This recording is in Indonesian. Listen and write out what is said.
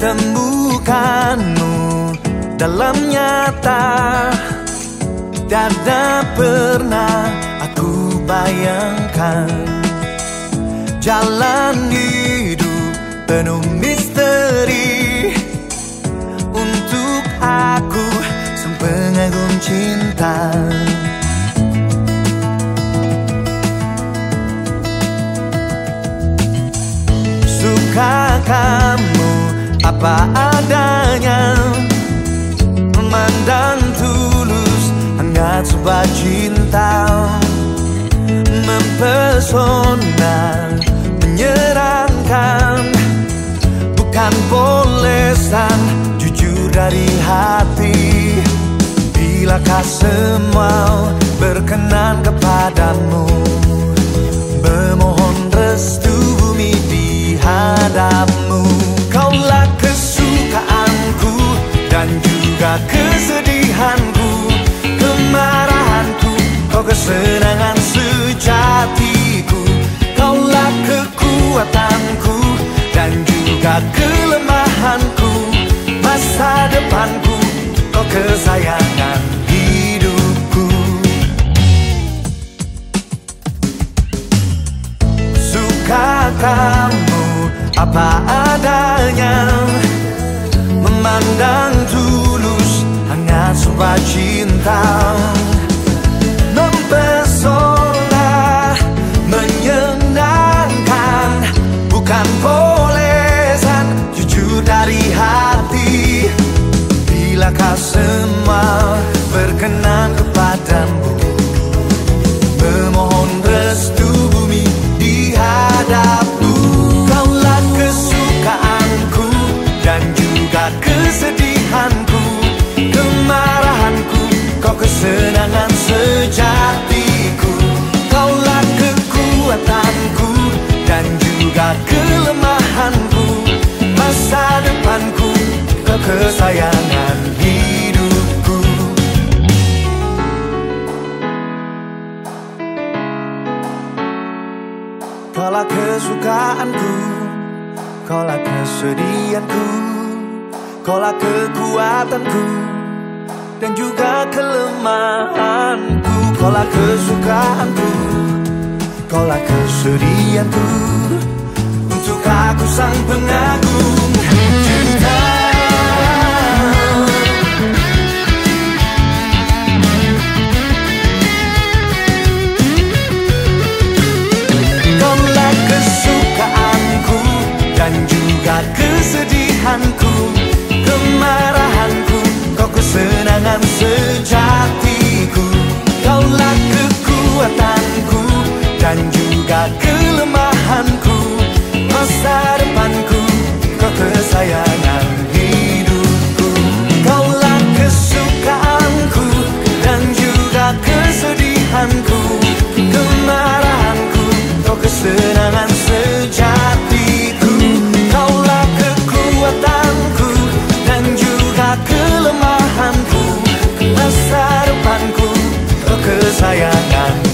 temukanmu dalam nyata. Tiada pernah aku bayangkan Jalan hidup penuh misteri. Untuk aku sang pengagum cinta. Suka kamu apa adanya. Memandang tulus hangat sebuah cinta. Mempesona menyenangkan Bukan polesan jujur dari hati. Bilakah semua berkenan kepadamu? Memohon restu bumi di hadapmu kesenangan sejatiku. Kaulah kekuatanku dan juga kelemahanku. Masa depanku, kau kesayangan hidupku. Suka kamu apa adanya. Memandang tulus hangat sebuah cinta Bilakah semua berkenan kepadamu? Memohon restu bumi di hadapmu Kaulah kesukaanku dan juga kesedihanku Kemarahanku, kau kesenangan sejatiku. Kaulah kekuatanku dan juga kelemahanku Masa depanku, kau kesayangan Kaulah kesukaanku Kaulah kesedihanku Kaulah kekuatanku Dan juga kelemahanku. Kaulah kesukaanku Kaulah kesedihanku Untuk aku sang pengagum 草やなん